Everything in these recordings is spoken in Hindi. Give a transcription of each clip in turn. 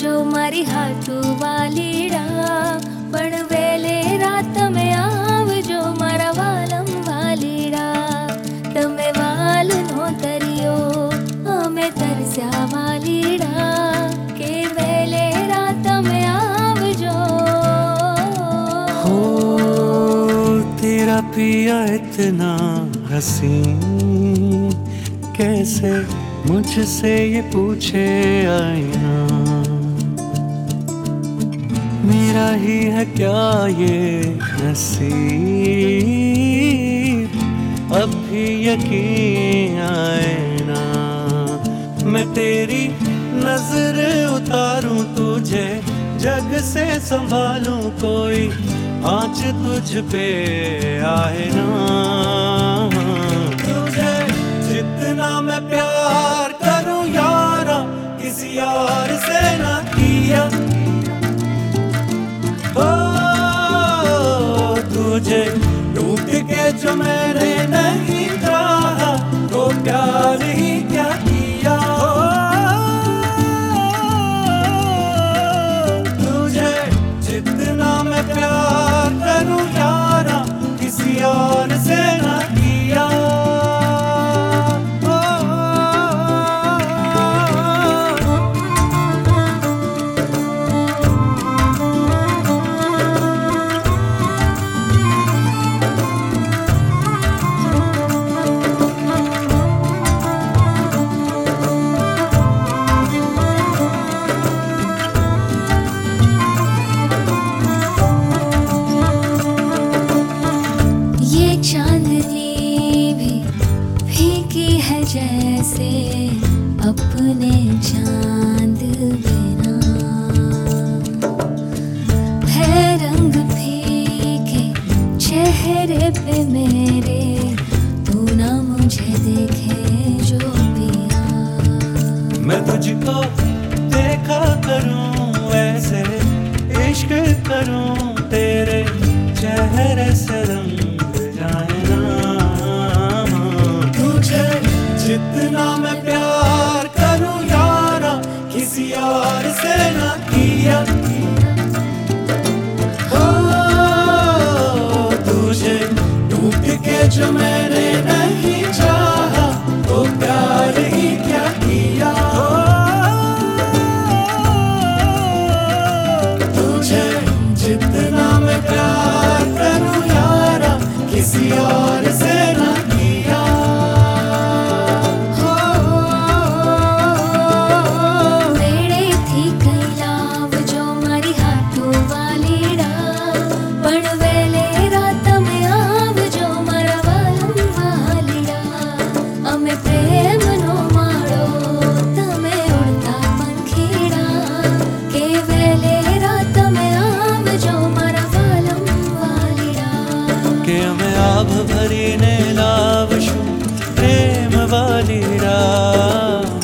जो मारी हाथू वालीड़ा पण वेले रात में आव जो मारा वालम वाली तमे वालन हो तरियो, हमें तरस्या वालीड़ा के वेले रात में आव जो। हो, तेरा पिया इतना हसीन, कैसे मुझसे ये पूछे आईना? मेरा ही है क्या ये नसीब? अब भी यकीन आए ना। मैं तेरी नज़र उतारूं तुझे, जग से संभालूं कोई आज तुझ पे आए ना। टूट के जो मेरे नहीं। अपने चाँद बिना। है रंग फीके चेहरे पे मेरे, तू ना मुझे देखे जो पिया। मैं तुझको चितना भरि न लभू प्रेमीरा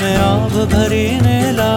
मया भरि नेला